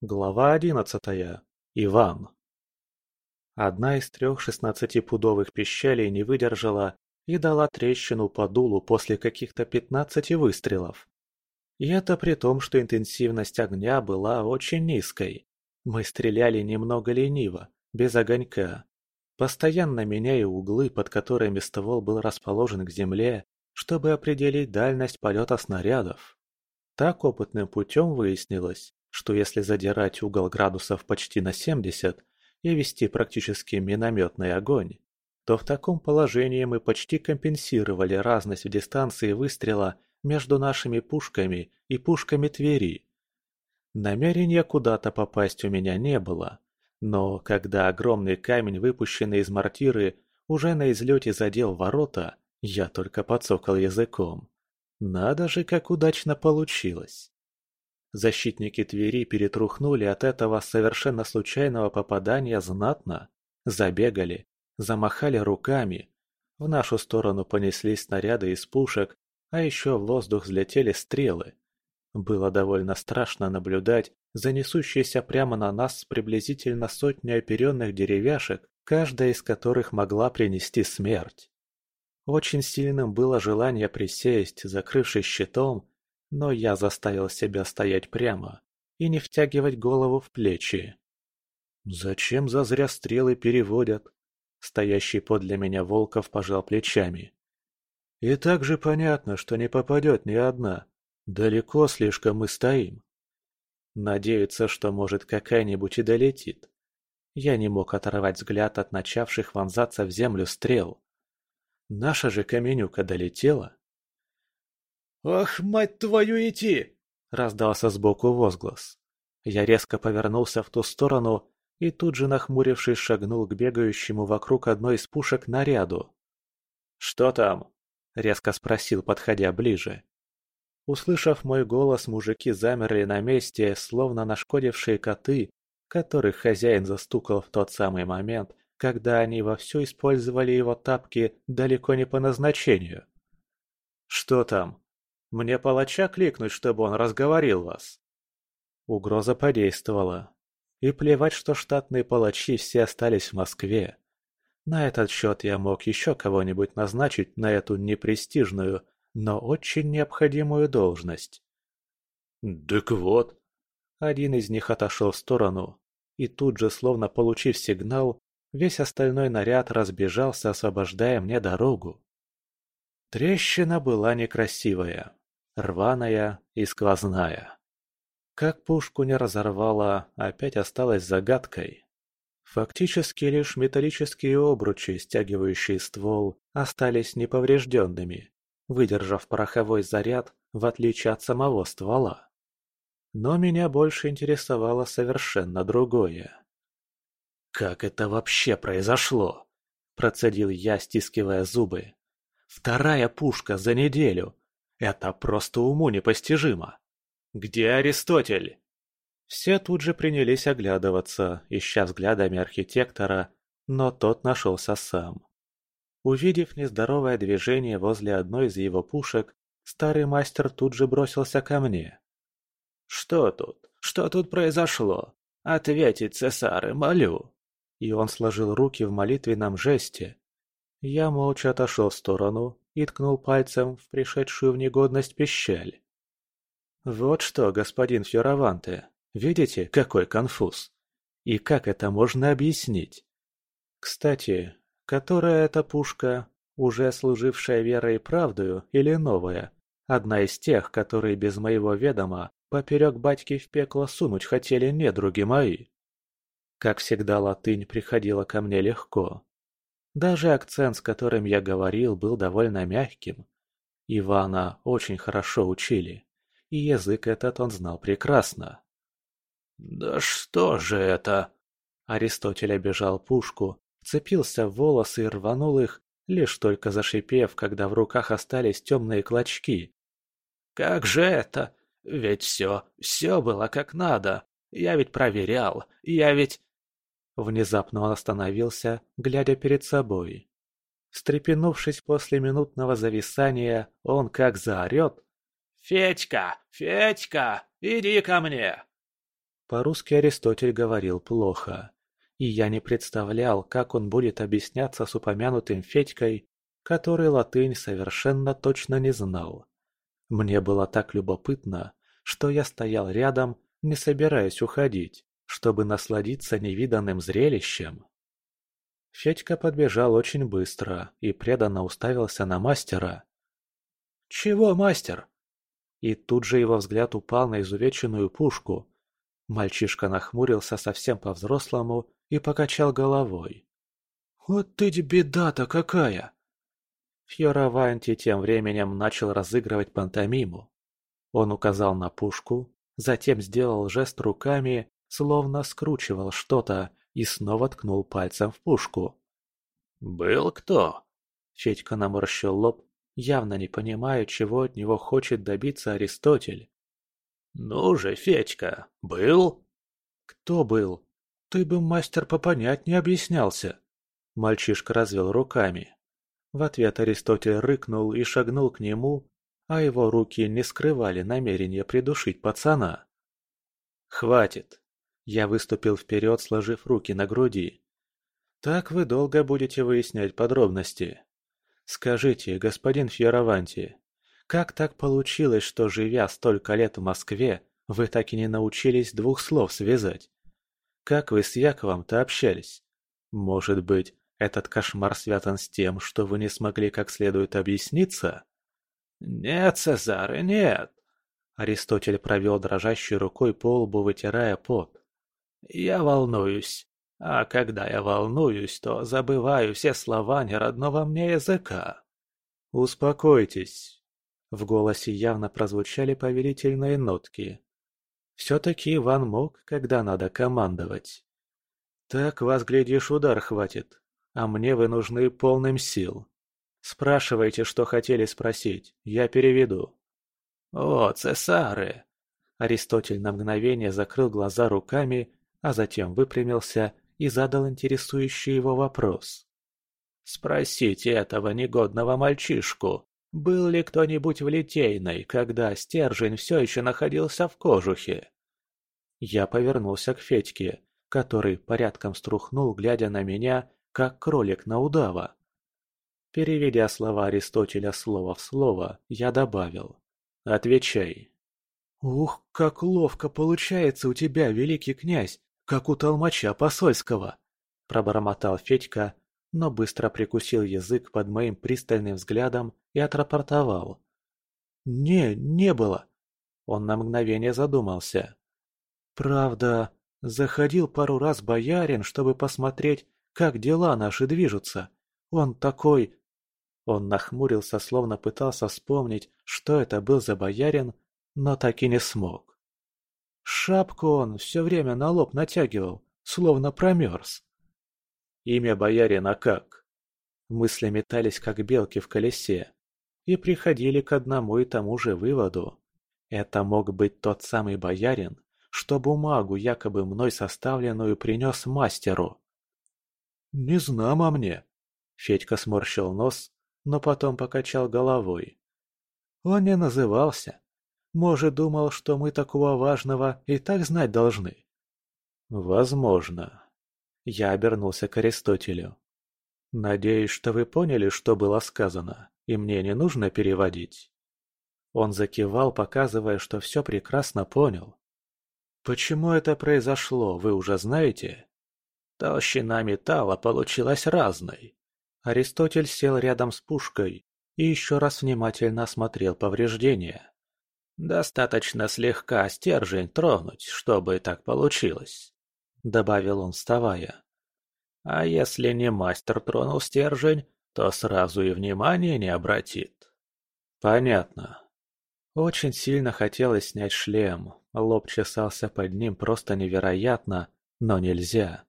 Глава одиннадцатая. Иван. Одна из трех шестнадцатипудовых пищалей не выдержала и дала трещину по дулу после каких-то пятнадцати выстрелов. И это при том, что интенсивность огня была очень низкой. Мы стреляли немного лениво, без огонька, постоянно меняя углы, под которыми ствол был расположен к земле, чтобы определить дальность полета снарядов. Так опытным путем выяснилось, что если задирать угол градусов почти на 70 и вести практически минометный огонь, то в таком положении мы почти компенсировали разность в дистанции выстрела между нашими пушками и пушками Твери. Намерения куда-то попасть у меня не было, но когда огромный камень, выпущенный из мортиры, уже на излете задел ворота, я только подсокал языком. Надо же, как удачно получилось. Защитники Твери перетрухнули от этого совершенно случайного попадания знатно. Забегали, замахали руками. В нашу сторону понеслись снаряды из пушек, а еще в воздух взлетели стрелы. Было довольно страшно наблюдать за несущейся прямо на нас приблизительно сотни оперенных деревяшек, каждая из которых могла принести смерть. Очень сильным было желание присесть, закрывшись щитом, но я заставил себя стоять прямо и не втягивать голову в плечи. «Зачем зазря стрелы переводят?» Стоящий подле меня Волков пожал плечами. «И так же понятно, что не попадет ни одна. Далеко слишком мы стоим. Надеются, что, может, какая-нибудь и долетит. Я не мог оторвать взгляд от начавших вонзаться в землю стрел. Наша же каменюка долетела. «Ах, мать твою, идти!» – раздался сбоку возглас. Я резко повернулся в ту сторону и тут же, нахмурившись, шагнул к бегающему вокруг одной из пушек наряду. «Что там?» – резко спросил, подходя ближе. Услышав мой голос, мужики замерли на месте, словно нашкодившие коты, которых хозяин застукал в тот самый момент, когда они вовсю использовали его тапки далеко не по назначению. «Что там?» Мне палача кликнуть, чтобы он разговорил вас?» Угроза подействовала. И плевать, что штатные палачи все остались в Москве. На этот счет я мог еще кого-нибудь назначить на эту непрестижную, но очень необходимую должность. «Так вот». Один из них отошел в сторону, и тут же, словно получив сигнал, весь остальной наряд разбежался, освобождая мне дорогу. Трещина была некрасивая, рваная и сквозная. Как пушку не разорвала, опять осталась загадкой. Фактически лишь металлические обручи, стягивающие ствол, остались неповрежденными, выдержав пороховой заряд, в отличие от самого ствола. Но меня больше интересовало совершенно другое. «Как это вообще произошло?» – процедил я, стискивая зубы. «Вторая пушка за неделю, это просто уму непостижимо. Где Аристотель? Все тут же принялись оглядываться, ища взглядами архитектора, но тот нашелся сам. Увидев нездоровое движение возле одной из его пушек, старый мастер тут же бросился ко мне. «Что тут? Что тут произошло? Ответить, цесары, молю!» И он сложил руки в молитвенном жесте. Я молча отошел в сторону и ткнул пальцем в пришедшую в негодность пищаль. «Вот что, господин Фьораванте, видите, какой конфуз? И как это можно объяснить? Кстати, которая эта пушка, уже служившая верой и правдою или новая? Одна из тех, которые без моего ведома поперек батьки в пекло сунуть хотели недруги мои?» Как всегда, латынь приходила ко мне легко. Даже акцент, с которым я говорил, был довольно мягким. Ивана очень хорошо учили, и язык этот он знал прекрасно. «Да что же это?» Аристотель обежал пушку, вцепился в волосы и рванул их, лишь только зашипев, когда в руках остались темные клочки. «Как же это? Ведь все, все было как надо. Я ведь проверял, я ведь...» Внезапно он остановился, глядя перед собой. Стрепенувшись после минутного зависания, он как заорет. «Федька! Федька! Иди ко мне!» По-русски Аристотель говорил плохо, и я не представлял, как он будет объясняться с упомянутым Федькой, который латынь совершенно точно не знал. Мне было так любопытно, что я стоял рядом, не собираясь уходить, чтобы насладиться невиданным зрелищем. Федька подбежал очень быстро и преданно уставился на мастера. «Чего, мастер?» И тут же его взгляд упал на изувеченную пушку, Мальчишка нахмурился совсем по-взрослому и покачал головой. «Вот ты беда-то какая!» Фьораванти тем временем начал разыгрывать пантомиму. Он указал на пушку, затем сделал жест руками, словно скручивал что-то, и снова ткнул пальцем в пушку. «Был кто?» Федька наморщил лоб, явно не понимая, чего от него хочет добиться Аристотель. «Ну же, Федька, был?» «Кто был? Ты бы, мастер, попонятнее объяснялся!» Мальчишка развел руками. В ответ Аристотель рыкнул и шагнул к нему, а его руки не скрывали намерения придушить пацана. «Хватит!» Я выступил вперед, сложив руки на груди. «Так вы долго будете выяснять подробности. Скажите, господин Фьераванти, как так получилось, что, живя столько лет в Москве, вы так и не научились двух слов связать? Как вы с Яковом-то общались? Может быть, этот кошмар связан с тем, что вы не смогли как следует объясниться? Нет, Цезарь, нет. Аристотель провел дрожащей рукой по лбу, вытирая пот. Я волнуюсь. А когда я волнуюсь, то забываю все слова неродного мне языка. Успокойтесь, в голосе явно прозвучали повелительные нотки. Все-таки Иван мог, когда надо командовать. «Так вас, глядишь, удар хватит, а мне вы нужны полным сил. Спрашивайте, что хотели спросить, я переведу». «О, цесары!» Аристотель на мгновение закрыл глаза руками, а затем выпрямился и задал интересующий его вопрос. «Спросите этого негодного мальчишку, был ли кто-нибудь в Литейной, когда стержень все еще находился в кожухе? Я повернулся к Федьке, который порядком струхнул, глядя на меня, как кролик на удава. Переведя слова Аристотеля слово в слово, я добавил «Отвечай». «Ух, как ловко получается у тебя, великий князь, как у толмача посольского!» Пробормотал Федька, но быстро прикусил язык под моим пристальным взглядом и отрапортовал. «Не, не было». Он на мгновение задумался. «Правда, заходил пару раз боярин, чтобы посмотреть, как дела наши движутся. Он такой...» Он нахмурился, словно пытался вспомнить, что это был за боярин, но так и не смог. Шапку он все время на лоб натягивал, словно промерз. Имя боярина как? Мысли метались, как белки в колесе, и приходили к одному и тому же выводу. Это мог быть тот самый боярин, что бумагу, якобы мной составленную, принес мастеру. «Не знамо мне», — Федька сморщил нос, но потом покачал головой. «Он не назывался. Может, думал, что мы такого важного и так знать должны?» «Возможно», я обернулся к Аристотелю. «Надеюсь, что вы поняли, что было сказано, и мне не нужно переводить». Он закивал, показывая, что все прекрасно понял. «Почему это произошло, вы уже знаете?» Толщина металла получилась разной. Аристотель сел рядом с пушкой и еще раз внимательно осмотрел повреждения. «Достаточно слегка стержень тронуть, чтобы так получилось. — добавил он, вставая. «А если не мастер тронул стержень, то сразу и внимания не обратит». «Понятно». Очень сильно хотелось снять шлем, лоб чесался под ним просто невероятно, но нельзя.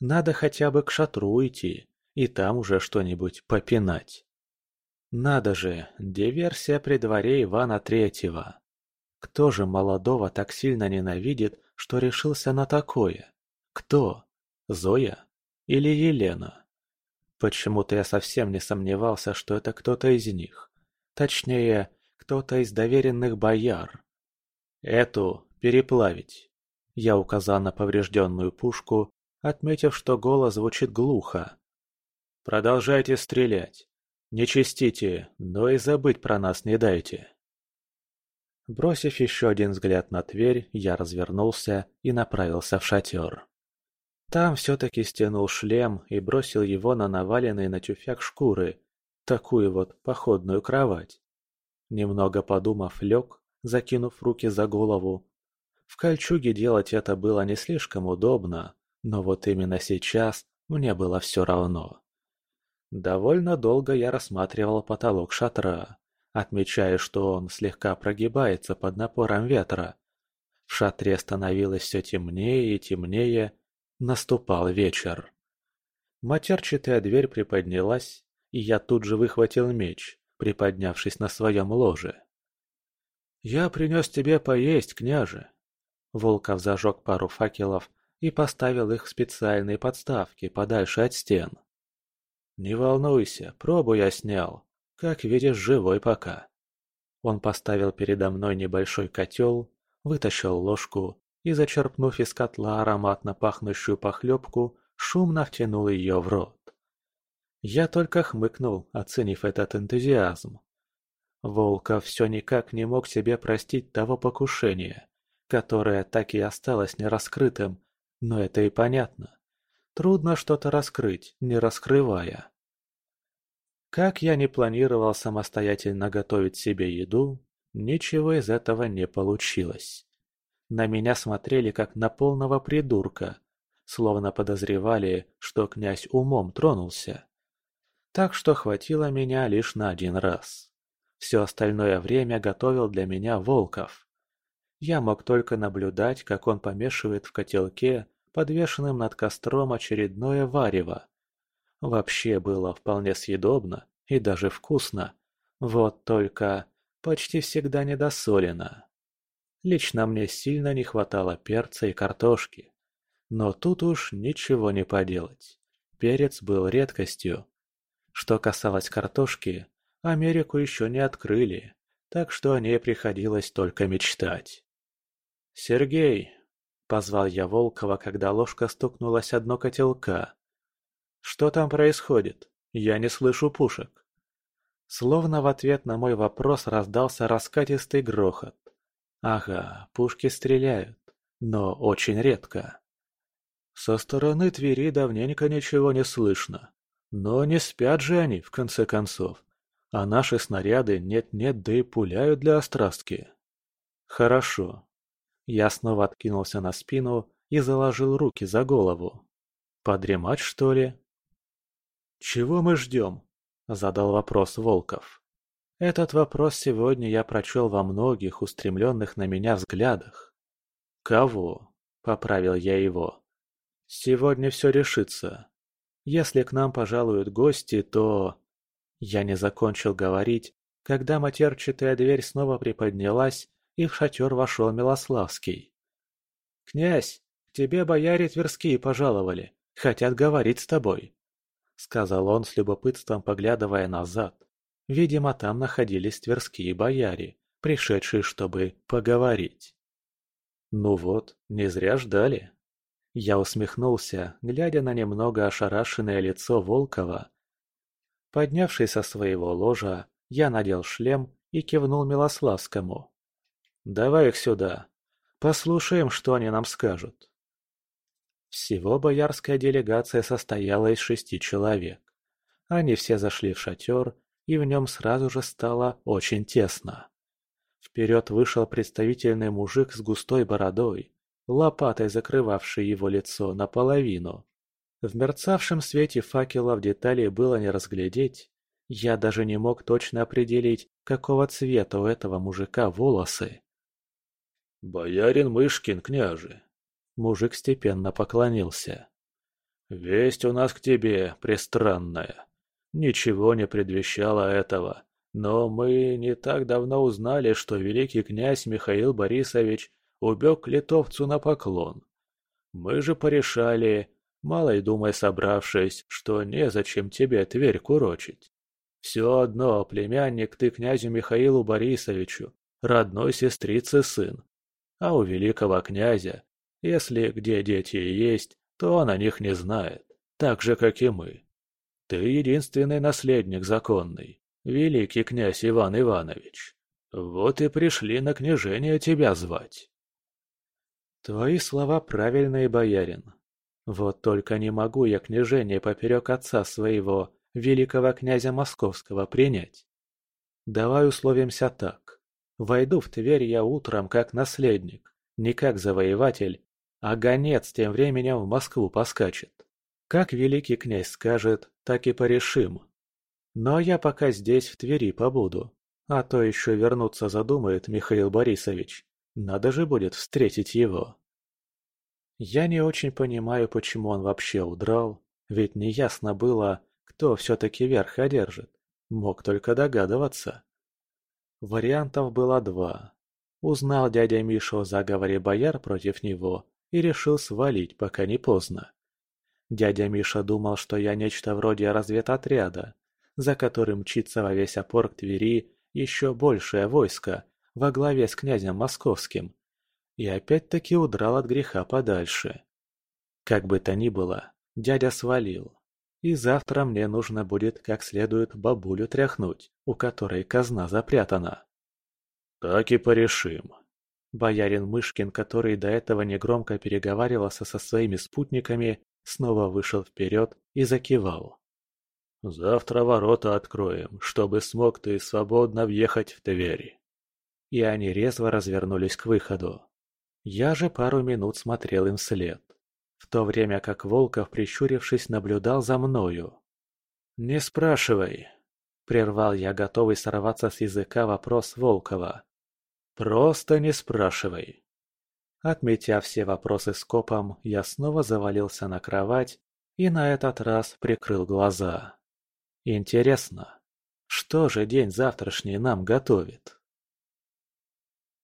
Надо хотя бы к шатру уйти и там уже что-нибудь попинать. Надо же, диверсия при дворе Ивана Третьего. Кто же молодого так сильно ненавидит, что решился на такое? Кто? Зоя? Или Елена? Почему-то я совсем не сомневался, что это кто-то из них. Точнее, кто-то из доверенных бояр. Эту переплавить. Я указал на поврежденную пушку, отметив, что голос звучит глухо. «Продолжайте стрелять. Не чистите, но и забыть про нас не дайте». Бросив еще один взгляд на Тверь, я развернулся и направился в шатер. Там все-таки стянул шлем и бросил его на наваленный на тюфяк шкуры, такую вот походную кровать. Немного подумав, лег, закинув руки за голову. В кольчуге делать это было не слишком удобно, но вот именно сейчас мне было все равно. Довольно долго я рассматривал потолок шатра отмечая, что он слегка прогибается под напором ветра. В шатре становилось все темнее и темнее, наступал вечер. Матерчатая дверь приподнялась, и я тут же выхватил меч, приподнявшись на своем ложе. «Я принес тебе поесть, княже!» Волков зажег пару факелов и поставил их в специальные подставки подальше от стен. «Не волнуйся, пробу я снял. Как видишь, живой пока. Он поставил передо мной небольшой котел, вытащил ложку и, зачерпнув из котла ароматно пахнущую похлебку, шумно втянул ее в рот. Я только хмыкнул, оценив этот энтузиазм. Волков все никак не мог себе простить того покушения, которое так и осталось нераскрытым, но это и понятно. Трудно что-то раскрыть, не раскрывая. Как я не планировал самостоятельно готовить себе еду, ничего из этого не получилось. На меня смотрели как на полного придурка, словно подозревали, что князь умом тронулся. Так что хватило меня лишь на один раз. Все остальное время готовил для меня Волков. Я мог только наблюдать, как он помешивает в котелке, подвешенным над костром очередное варево. Вообще было вполне съедобно и даже вкусно. Вот только почти всегда недосолено. Лично мне сильно не хватало перца и картошки. Но тут уж ничего не поделать. Перец был редкостью. Что касалось картошки, Америку еще не открыли, так что о ней приходилось только мечтать. «Сергей!» – позвал я Волкова, когда ложка стукнулась о дно котелка. Что там происходит? Я не слышу пушек. Словно в ответ на мой вопрос раздался раскатистый грохот. Ага, пушки стреляют, но очень редко. Со стороны Твери давненько ничего не слышно. Но не спят же они, в конце концов. А наши снаряды нет-нет, да и пуляют для острастки. Хорошо. Я снова откинулся на спину и заложил руки за голову. Подремать, что ли? «Чего мы ждем?» – задал вопрос Волков. Этот вопрос сегодня я прочел во многих устремленных на меня взглядах. «Кого?» – поправил я его. «Сегодня все решится. Если к нам пожалуют гости, то...» Я не закончил говорить, когда матерчатая дверь снова приподнялась, и в шатер вошел Милославский. «Князь, к тебе бояре Тверские пожаловали, хотят говорить с тобой», сказал он с любопытством поглядывая назад. Видимо, там находились тверские бояре, пришедшие, чтобы поговорить. Ну вот, не зря ждали. Я усмехнулся, глядя на немного ошарашенное лицо Волкова. Поднявшись со своего ложа, я надел шлем и кивнул Милославскому. «Давай их сюда. Послушаем, что они нам скажут». Всего боярская делегация состояла из шести человек. Они все зашли в шатер, и в нем сразу же стало очень тесно. Вперед вышел представительный мужик с густой бородой, лопатой закрывавший его лицо наполовину. В мерцавшем свете факелов деталей было не разглядеть. Я даже не мог точно определить, какого цвета у этого мужика волосы. «Боярин Мышкин, княже», Мужик степенно поклонился. «Весть у нас к тебе пристранная. Ничего не предвещало этого, но мы не так давно узнали, что великий князь Михаил Борисович убег литовцу на поклон. Мы же порешали, мало и думай собравшись, что незачем тебе Тверь курочить. Все одно, племянник ты князю Михаилу Борисовичу, родной сестрицы сын. А у великого князя Если где дети есть, то он о них не знает, так же, как и мы. Ты единственный наследник законный, великий князь Иван Иванович. Вот и пришли на княжение тебя звать. Твои слова правильные, боярин. Вот только не могу я княжение поперек отца своего, великого князя Московского, принять. Давай условимся так. Войду в Тверь я утром как наследник, не как завоеватель, а гонец тем временем в Москву поскачет. Как великий князь скажет, так и порешим. Но я пока здесь в Твери побуду, а то еще вернуться задумает Михаил Борисович. Надо же будет встретить его. Я не очень понимаю, почему он вообще удрал, ведь неясно было, кто все-таки верх одержит. Мог только догадываться. Вариантов было два. Узнал дядя Миша о заговоре бояр против него и решил свалить, пока не поздно. Дядя Миша думал, что я нечто вроде разведотряда, за которым мчится во весь опор к Твери еще большее войско во главе с князем Московским. И опять-таки удрал от греха подальше. Как бы то ни было, дядя свалил. И завтра мне нужно будет как следует бабулю тряхнуть, у которой казна запрятана. Так и порешим. Боярин Мышкин, который до этого негромко переговаривался со своими спутниками, снова вышел вперед и закивал. «Завтра ворота откроем, чтобы смог ты свободно въехать в Твери». И они резво развернулись к выходу. Я же пару минут смотрел им вслед, в то время как Волков, прищурившись, наблюдал за мною. «Не спрашивай», — прервал я, готовый сорваться с языка вопрос Волкова. Просто не спрашивай. Отметя все вопросы скопом, я снова завалился на кровать и на этот раз прикрыл глаза. Интересно, что же день завтрашний нам готовит?